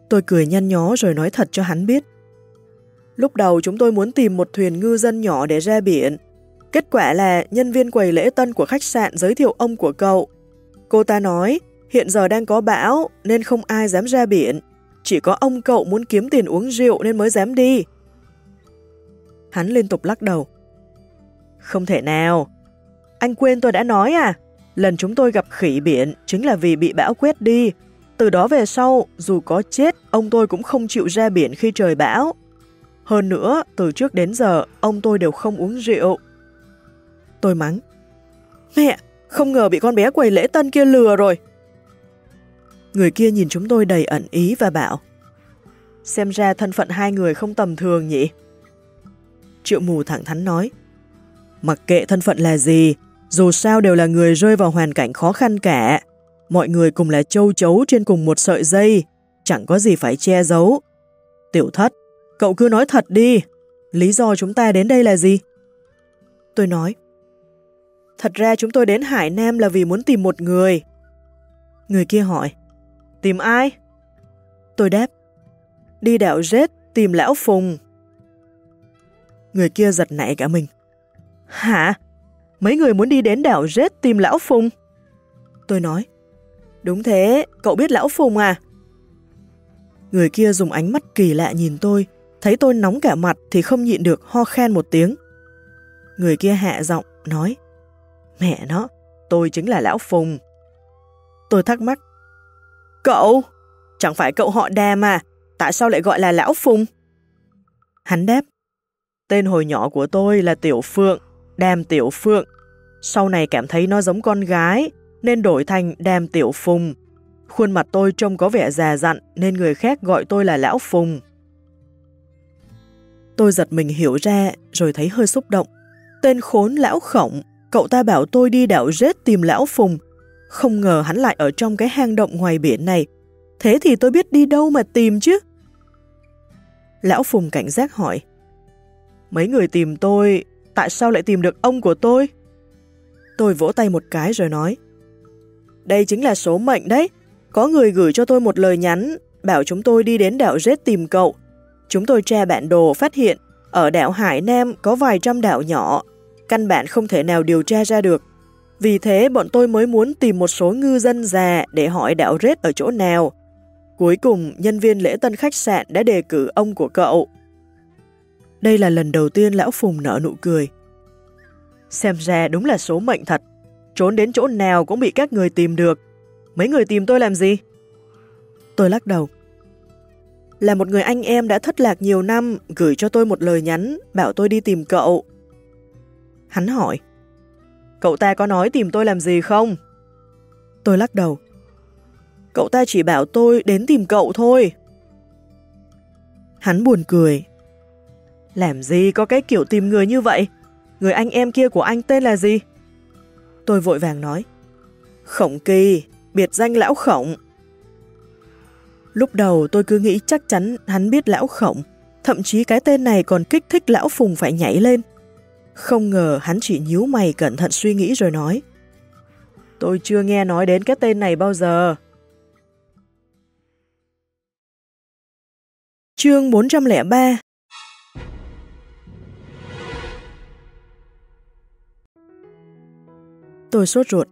Tôi cười nhăn nhó rồi nói thật cho hắn biết. Lúc đầu chúng tôi muốn tìm một thuyền ngư dân nhỏ để ra biển. Kết quả là nhân viên quầy lễ tân của khách sạn giới thiệu ông của cậu. Cô ta nói, hiện giờ đang có bão nên không ai dám ra biển. Chỉ có ông cậu muốn kiếm tiền uống rượu nên mới dám đi. Hắn liên tục lắc đầu. Không thể nào. Anh quên tôi đã nói à? Lần chúng tôi gặp khỉ biển chính là vì bị bão quét đi, từ đó về sau, dù có chết, ông tôi cũng không chịu ra biển khi trời bão. Hơn nữa, từ trước đến giờ, ông tôi đều không uống rượu. Tôi mắng. Mẹ, không ngờ bị con bé quầy lễ tân kia lừa rồi. Người kia nhìn chúng tôi đầy ẩn ý và bảo Xem ra thân phận hai người không tầm thường nhỉ? Triệu mù thẳng thắn nói Mặc kệ thân phận là gì, dù sao đều là người rơi vào hoàn cảnh khó khăn cả mọi người cùng là châu chấu trên cùng một sợi dây, chẳng có gì phải che giấu. Tiểu thất, cậu cứ nói thật đi, lý do chúng ta đến đây là gì? Tôi nói, thật ra chúng tôi đến Hải Nam là vì muốn tìm một người. Người kia hỏi, tìm ai? Tôi đáp, đi đảo rết tìm lão Phùng. Người kia giật nảy cả mình. Hả? Mấy người muốn đi đến đảo rết tìm lão Phùng? Tôi nói, Đúng thế, cậu biết Lão Phùng à? Người kia dùng ánh mắt kỳ lạ nhìn tôi, thấy tôi nóng cả mặt thì không nhịn được ho khen một tiếng. Người kia hạ giọng, nói Mẹ nó, tôi chính là Lão Phùng. Tôi thắc mắc. Cậu? Chẳng phải cậu họ đà mà, Tại sao lại gọi là Lão Phùng? Hắn đáp. Tên hồi nhỏ của tôi là Tiểu Phượng, Đàm Tiểu Phượng. Sau này cảm thấy nó giống con gái, nên đổi thành Đàm Tiểu Phùng. Khuôn mặt tôi trông có vẻ già dặn nên người khác gọi tôi là Lão Phùng. Tôi giật mình hiểu ra rồi thấy hơi xúc động. Tên khốn Lão Khổng, cậu ta bảo tôi đi đảo rết tìm Lão Phùng. Không ngờ hắn lại ở trong cái hang động ngoài biển này. Thế thì tôi biết đi đâu mà tìm chứ? Lão Phùng cảnh giác hỏi. Mấy người tìm tôi, tại sao lại tìm được ông của tôi? Tôi vỗ tay một cái rồi nói. Đây chính là số mệnh đấy. Có người gửi cho tôi một lời nhắn, bảo chúng tôi đi đến đảo Rết tìm cậu. Chúng tôi tra bản đồ phát hiện, ở đảo Hải Nam có vài trăm đảo nhỏ, căn bản không thể nào điều tra ra được. Vì thế bọn tôi mới muốn tìm một số ngư dân già để hỏi đảo Rết ở chỗ nào. Cuối cùng, nhân viên lễ tân khách sạn đã đề cử ông của cậu. Đây là lần đầu tiên Lão Phùng nở nụ cười. Xem ra đúng là số mệnh thật. Trốn đến chỗ nào cũng bị các người tìm được. Mấy người tìm tôi làm gì? Tôi lắc đầu. Là một người anh em đã thất lạc nhiều năm, gửi cho tôi một lời nhắn, bảo tôi đi tìm cậu. Hắn hỏi. Cậu ta có nói tìm tôi làm gì không? Tôi lắc đầu. Cậu ta chỉ bảo tôi đến tìm cậu thôi. Hắn buồn cười. Làm gì có cái kiểu tìm người như vậy? Người anh em kia của anh tên là gì? Tôi vội vàng nói. Khổng kỳ, biệt danh lão khổng. Lúc đầu tôi cứ nghĩ chắc chắn hắn biết lão khổng, thậm chí cái tên này còn kích thích lão phùng phải nhảy lên. Không ngờ hắn chỉ nhíu mày cẩn thận suy nghĩ rồi nói. Tôi chưa nghe nói đến cái tên này bao giờ. Chương 403 Tôi sốt ruột.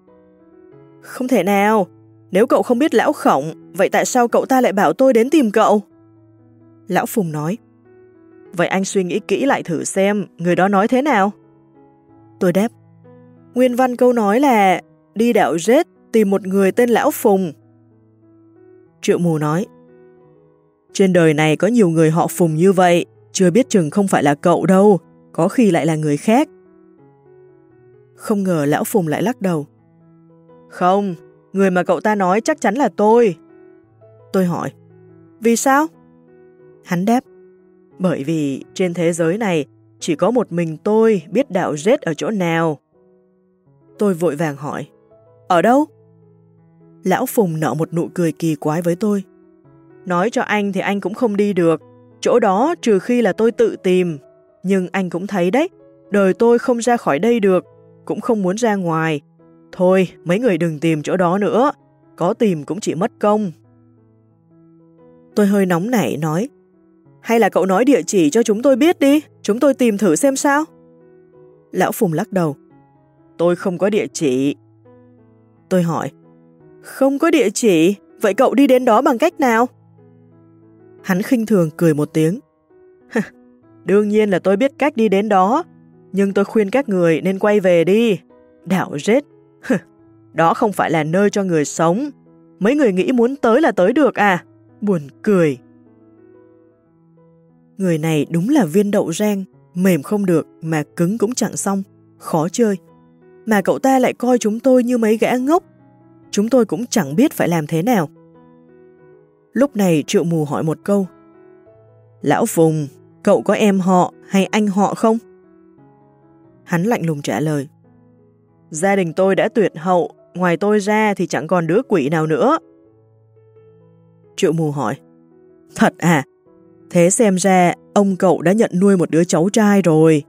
Không thể nào, nếu cậu không biết lão khổng, vậy tại sao cậu ta lại bảo tôi đến tìm cậu? Lão Phùng nói. Vậy anh suy nghĩ kỹ lại thử xem, người đó nói thế nào? Tôi đáp. Nguyên văn câu nói là đi đảo rết tìm một người tên Lão Phùng. Triệu mù nói. Trên đời này có nhiều người họ Phùng như vậy, chưa biết chừng không phải là cậu đâu, có khi lại là người khác. Không ngờ Lão Phùng lại lắc đầu. Không, người mà cậu ta nói chắc chắn là tôi. Tôi hỏi, vì sao? Hắn đáp, bởi vì trên thế giới này chỉ có một mình tôi biết đạo rết ở chỗ nào. Tôi vội vàng hỏi, ở đâu? Lão Phùng nở một nụ cười kỳ quái với tôi. Nói cho anh thì anh cũng không đi được, chỗ đó trừ khi là tôi tự tìm. Nhưng anh cũng thấy đấy, đời tôi không ra khỏi đây được, cũng không muốn ra ngoài. Thôi, mấy người đừng tìm chỗ đó nữa, có tìm cũng chỉ mất công. Tôi hơi nóng nảy nói, hay là cậu nói địa chỉ cho chúng tôi biết đi, chúng tôi tìm thử xem sao. Lão Phùng lắc đầu, tôi không có địa chỉ. Tôi hỏi, không có địa chỉ, vậy cậu đi đến đó bằng cách nào? Hắn khinh thường cười một tiếng. Đương nhiên là tôi biết cách đi đến đó, nhưng tôi khuyên các người nên quay về đi. Đảo rết, đó không phải là nơi cho người sống. Mấy người nghĩ muốn tới là tới được à? Buồn cười. Người này đúng là viên đậu rang, mềm không được mà cứng cũng chẳng xong, khó chơi. Mà cậu ta lại coi chúng tôi như mấy gã ngốc. Chúng tôi cũng chẳng biết phải làm thế nào. Lúc này triệu mù hỏi một câu. Lão Phùng, cậu có em họ hay anh họ không? Hắn lạnh lùng trả lời. Gia đình tôi đã tuyệt hậu, ngoài tôi ra thì chẳng còn đứa quỷ nào nữa. Triệu mù hỏi. Thật à? Thế xem ra ông cậu đã nhận nuôi một đứa cháu trai rồi.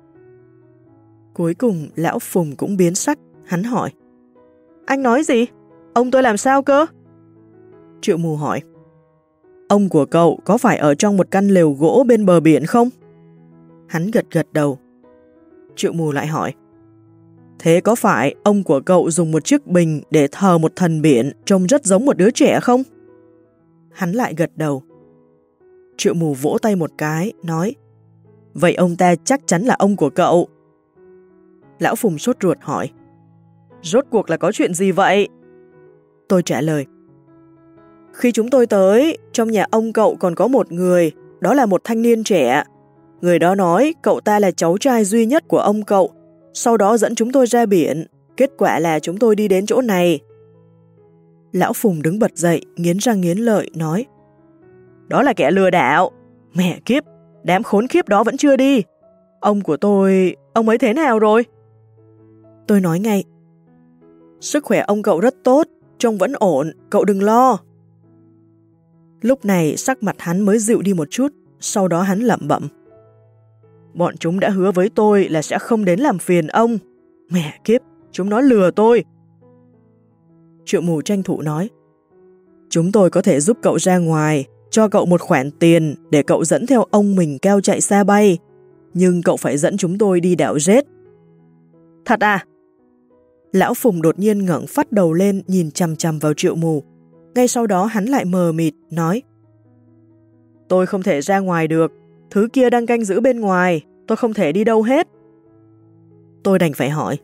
Cuối cùng lão Phùng cũng biến sắc, hắn hỏi. Anh nói gì? Ông tôi làm sao cơ? Triệu mù hỏi. Ông của cậu có phải ở trong một căn lều gỗ bên bờ biển không? Hắn gật gật đầu. Triệu mù lại hỏi. Thế có phải ông của cậu dùng một chiếc bình để thờ một thần biển trông rất giống một đứa trẻ không? Hắn lại gật đầu. Triệu mù vỗ tay một cái, nói Vậy ông ta chắc chắn là ông của cậu. Lão Phùng sốt ruột hỏi Rốt cuộc là có chuyện gì vậy? Tôi trả lời Khi chúng tôi tới, trong nhà ông cậu còn có một người, đó là một thanh niên trẻ. Người đó nói cậu ta là cháu trai duy nhất của ông cậu, sau đó dẫn chúng tôi ra biển, kết quả là chúng tôi đi đến chỗ này. Lão Phùng đứng bật dậy, nghiến răng nghiến lợi, nói đó là kẻ lừa đảo. Mẹ kiếp, đám khốn kiếp đó vẫn chưa đi. Ông của tôi, ông ấy thế nào rồi? Tôi nói ngay Sức khỏe ông cậu rất tốt, trông vẫn ổn, cậu đừng lo. Lúc này sắc mặt hắn mới dịu đi một chút, sau đó hắn lẩm bẩm. Bọn chúng đã hứa với tôi là sẽ không đến làm phiền ông. Mẹ kiếp, chúng nó lừa tôi. Triệu mù tranh thủ nói. Chúng tôi có thể giúp cậu ra ngoài, cho cậu một khoản tiền để cậu dẫn theo ông mình keo chạy xa bay. Nhưng cậu phải dẫn chúng tôi đi đảo rết. Thật à? Lão Phùng đột nhiên ngẩng phát đầu lên nhìn chằm chằm vào triệu mù. Ngay sau đó hắn lại mờ mịt, nói Tôi không thể ra ngoài được, thứ kia đang canh giữ bên ngoài, tôi không thể đi đâu hết. Tôi đành phải hỏi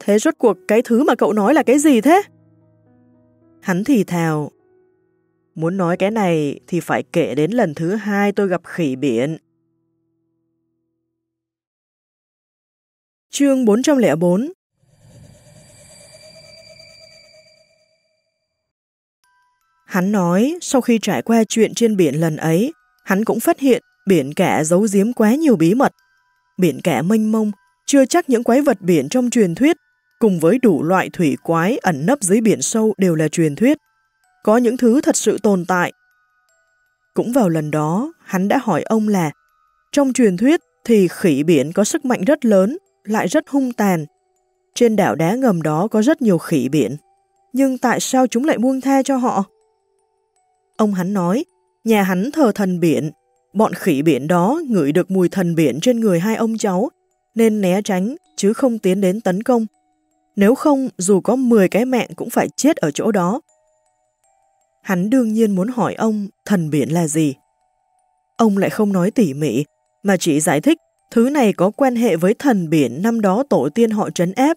Thế rốt cuộc cái thứ mà cậu nói là cái gì thế? Hắn thì thào Muốn nói cái này thì phải kể đến lần thứ hai tôi gặp khỉ biển. Chương 404 Hắn nói sau khi trải qua chuyện trên biển lần ấy, hắn cũng phát hiện biển cả giấu giếm quá nhiều bí mật. Biển cả mênh mông, chưa chắc những quái vật biển trong truyền thuyết, cùng với đủ loại thủy quái ẩn nấp dưới biển sâu đều là truyền thuyết. Có những thứ thật sự tồn tại. Cũng vào lần đó, hắn đã hỏi ông là trong truyền thuyết thì khỉ biển có sức mạnh rất lớn, lại rất hung tàn. Trên đảo đá ngầm đó có rất nhiều khỉ biển. Nhưng tại sao chúng lại buông tha cho họ? Ông hắn nói, nhà hắn thờ thần biển, bọn khỉ biển đó ngửi được mùi thần biển trên người hai ông cháu, nên né tránh chứ không tiến đến tấn công. Nếu không, dù có 10 cái mạng cũng phải chết ở chỗ đó. Hắn đương nhiên muốn hỏi ông thần biển là gì. Ông lại không nói tỉ mỉ, mà chỉ giải thích thứ này có quan hệ với thần biển năm đó tổ tiên họ trấn ép.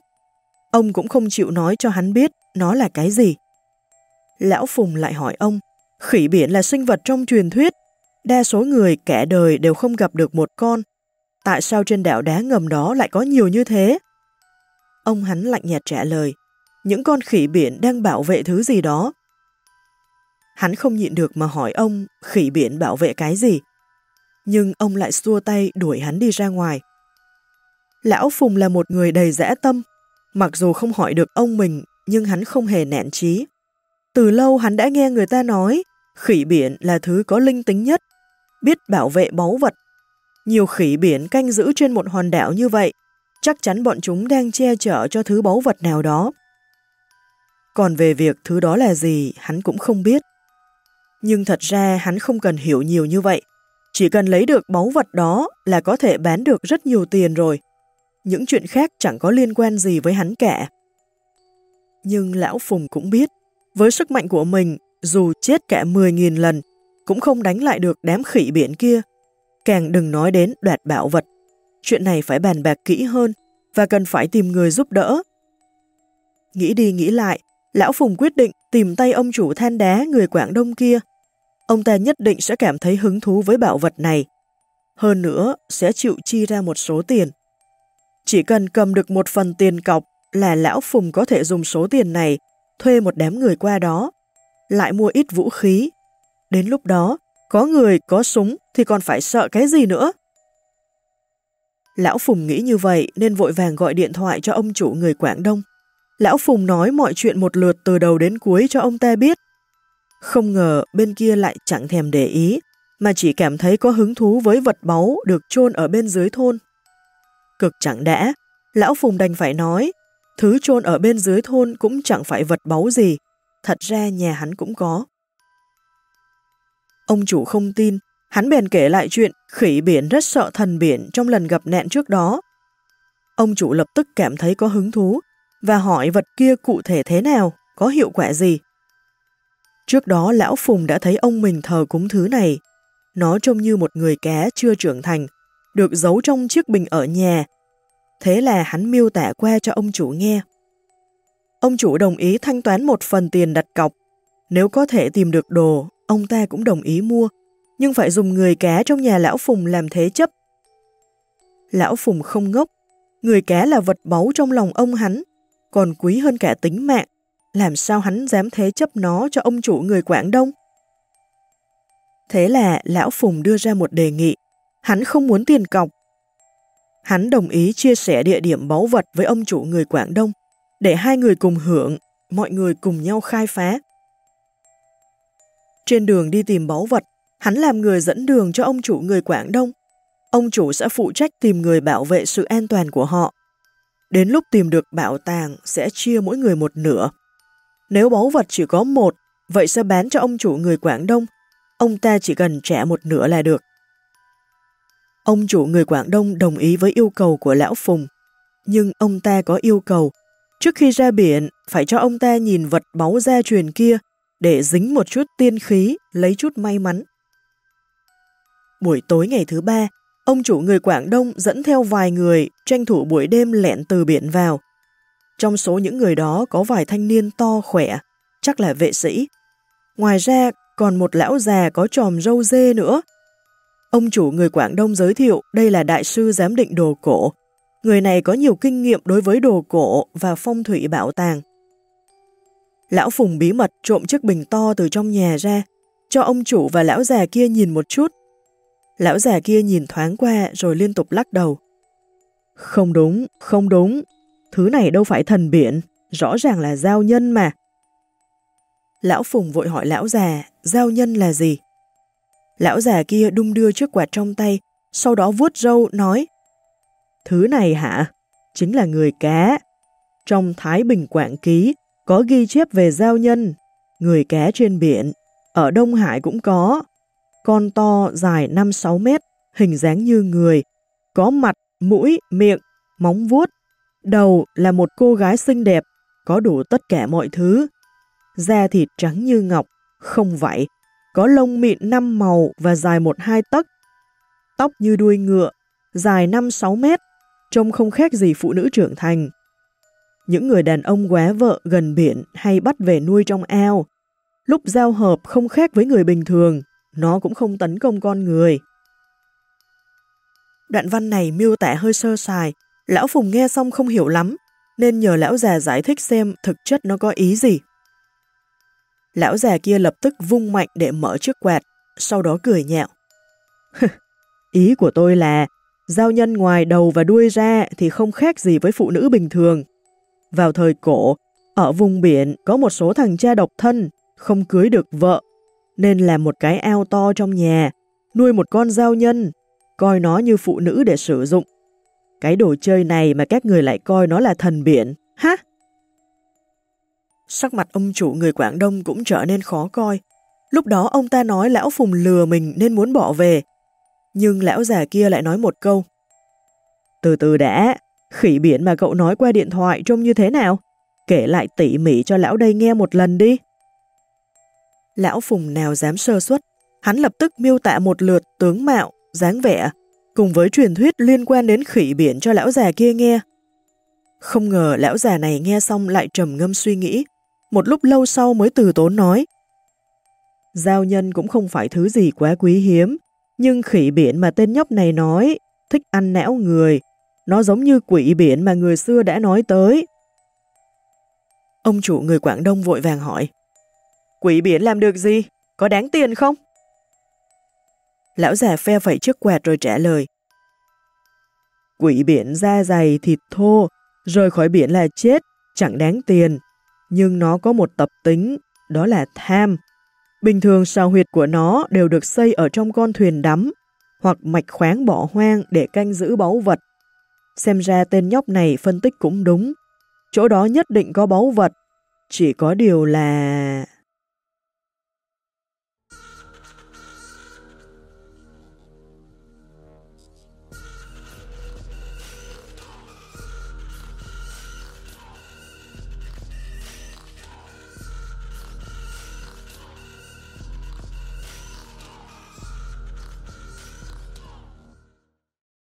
Ông cũng không chịu nói cho hắn biết nó là cái gì. Lão Phùng lại hỏi ông, Khỉ biển là sinh vật trong truyền thuyết, đa số người kẻ đời đều không gặp được một con. Tại sao trên đảo đá ngầm đó lại có nhiều như thế? Ông hắn lạnh nhạt trả lời, những con khỉ biển đang bảo vệ thứ gì đó. Hắn không nhịn được mà hỏi ông khỉ biển bảo vệ cái gì. Nhưng ông lại xua tay đuổi hắn đi ra ngoài. Lão Phùng là một người đầy dã tâm. Mặc dù không hỏi được ông mình, nhưng hắn không hề nản chí. Từ lâu hắn đã nghe người ta nói khỉ biển là thứ có linh tính nhất, biết bảo vệ báu vật. Nhiều khỉ biển canh giữ trên một hòn đảo như vậy, chắc chắn bọn chúng đang che chở cho thứ báu vật nào đó. Còn về việc thứ đó là gì, hắn cũng không biết. Nhưng thật ra hắn không cần hiểu nhiều như vậy. Chỉ cần lấy được báu vật đó là có thể bán được rất nhiều tiền rồi. Những chuyện khác chẳng có liên quan gì với hắn cả. Nhưng Lão Phùng cũng biết, với sức mạnh của mình, dù chết cả 10.000 lần, cũng không đánh lại được đám khỉ biển kia. Càng đừng nói đến đoạt bảo vật. Chuyện này phải bàn bạc kỹ hơn và cần phải tìm người giúp đỡ. Nghĩ đi nghĩ lại, Lão Phùng quyết định tìm tay ông chủ than đá người Quảng Đông kia. Ông ta nhất định sẽ cảm thấy hứng thú với bảo vật này. Hơn nữa, sẽ chịu chi ra một số tiền. Chỉ cần cầm được một phần tiền cọc là Lão Phùng có thể dùng số tiền này thuê một đám người qua đó, lại mua ít vũ khí. Đến lúc đó, có người có súng thì còn phải sợ cái gì nữa? Lão Phùng nghĩ như vậy nên vội vàng gọi điện thoại cho ông chủ người Quảng Đông. Lão Phùng nói mọi chuyện một lượt từ đầu đến cuối cho ông ta biết. Không ngờ bên kia lại chẳng thèm để ý, mà chỉ cảm thấy có hứng thú với vật báu được chôn ở bên dưới thôn. Cực chẳng đã, Lão Phùng đành phải nói Thứ chôn ở bên dưới thôn cũng chẳng phải vật báu gì, thật ra nhà hắn cũng có. Ông chủ không tin, hắn bèn kể lại chuyện khỉ biển rất sợ thần biển trong lần gặp nạn trước đó. Ông chủ lập tức cảm thấy có hứng thú và hỏi vật kia cụ thể thế nào, có hiệu quả gì. Trước đó lão Phùng đã thấy ông mình thờ cúng thứ này, Nó trông như một người cá chưa trưởng thành, được giấu trong chiếc bình ở nhà. Thế là hắn miêu tả qua cho ông chủ nghe. Ông chủ đồng ý thanh toán một phần tiền đặt cọc. Nếu có thể tìm được đồ, ông ta cũng đồng ý mua, nhưng phải dùng người cá trong nhà lão Phùng làm thế chấp. Lão Phùng không ngốc, người cá là vật báu trong lòng ông hắn, còn quý hơn cả tính mạng. Làm sao hắn dám thế chấp nó cho ông chủ người Quảng Đông? Thế là Lão Phùng đưa ra một đề nghị. Hắn không muốn tiền cọc. Hắn đồng ý chia sẻ địa điểm báu vật với ông chủ người Quảng Đông để hai người cùng hưởng, mọi người cùng nhau khai phá. Trên đường đi tìm báu vật, hắn làm người dẫn đường cho ông chủ người Quảng Đông. Ông chủ sẽ phụ trách tìm người bảo vệ sự an toàn của họ. Đến lúc tìm được bảo tàng sẽ chia mỗi người một nửa. Nếu báu vật chỉ có một, vậy sẽ bán cho ông chủ người Quảng Đông. Ông ta chỉ cần trả một nửa là được. Ông chủ người Quảng Đông đồng ý với yêu cầu của Lão Phùng. Nhưng ông ta có yêu cầu, trước khi ra biển phải cho ông ta nhìn vật báu gia truyền kia để dính một chút tiên khí, lấy chút may mắn. Buổi tối ngày thứ ba, ông chủ người Quảng Đông dẫn theo vài người tranh thủ buổi đêm lẹn từ biển vào. Trong số những người đó có vài thanh niên to khỏe, chắc là vệ sĩ. Ngoài ra còn một lão già có tròm râu dê nữa. Ông chủ người Quảng Đông giới thiệu đây là đại sư giám định đồ cổ. Người này có nhiều kinh nghiệm đối với đồ cổ và phong thủy bảo tàng. Lão Phùng bí mật trộm chiếc bình to từ trong nhà ra, cho ông chủ và lão già kia nhìn một chút. Lão già kia nhìn thoáng qua rồi liên tục lắc đầu. Không đúng, không đúng, thứ này đâu phải thần biển, rõ ràng là giao nhân mà. Lão Phùng vội hỏi lão già, giao nhân là gì? Lão già kia đung đưa chiếc quạt trong tay, sau đó vuốt râu nói Thứ này hả? Chính là người cá. Trong Thái Bình Quảng Ký có ghi chép về giao nhân, người cá trên biển, ở Đông Hải cũng có. Con to dài 5-6 mét, hình dáng như người, có mặt, mũi, miệng, móng vuốt. Đầu là một cô gái xinh đẹp, có đủ tất cả mọi thứ. Da thịt trắng như ngọc, không vậy, có lông mịn năm màu và dài một hai tấc. Tóc như đuôi ngựa, dài 5-6 mét, trông không khác gì phụ nữ trưởng thành. Những người đàn ông quá vợ gần biển hay bắt về nuôi trong ao. Lúc giao hợp không khác với người bình thường, nó cũng không tấn công con người. Đoạn văn này miêu tả hơi sơ sài, lão Phùng nghe xong không hiểu lắm, nên nhờ lão già giải thích xem thực chất nó có ý gì. Lão già kia lập tức vung mạnh để mở chiếc quạt, sau đó cười nhạo. ý của tôi là, giao nhân ngoài đầu và đuôi ra thì không khác gì với phụ nữ bình thường. Vào thời cổ, ở vùng biển có một số thằng cha độc thân, không cưới được vợ, nên làm một cái ao to trong nhà, nuôi một con giao nhân, coi nó như phụ nữ để sử dụng. Cái đồ chơi này mà các người lại coi nó là thần biển, ha? Sắc mặt ông chủ người Quảng Đông cũng trở nên khó coi. Lúc đó ông ta nói lão Phùng lừa mình nên muốn bỏ về. Nhưng lão già kia lại nói một câu. Từ từ đã, Khỉ biển mà cậu nói qua điện thoại trông như thế nào? Kể lại tỉ mỉ cho lão đây nghe một lần đi. Lão Phùng nào dám sơ suất, hắn lập tức miêu tả một lượt tướng mạo, dáng vẻ, cùng với truyền thuyết liên quan đến khỉ biển cho lão già kia nghe. Không ngờ lão già này nghe xong lại trầm ngâm suy nghĩ, một lúc lâu sau mới từ tốn nói. Giao nhân cũng không phải thứ gì quá quý hiếm, nhưng khỉ biển mà tên nhóc này nói, thích ăn não người, nó giống như quỷ biển mà người xưa đã nói tới. Ông chủ người Quảng Đông vội vàng hỏi. Quỷ biển làm được gì? Có đáng tiền không? Lão già phe phẩy chiếc quạt rồi trả lời. Quỷ biển da dày thịt thô, rời khỏi biển là chết, chẳng đáng tiền. Nhưng nó có một tập tính, đó là tham. Bình thường sao huyệt của nó đều được xây ở trong con thuyền đắm, hoặc mạch khoáng bỏ hoang để canh giữ báu vật. Xem ra tên nhóc này phân tích cũng đúng. Chỗ đó nhất định có báu vật. Chỉ có điều là...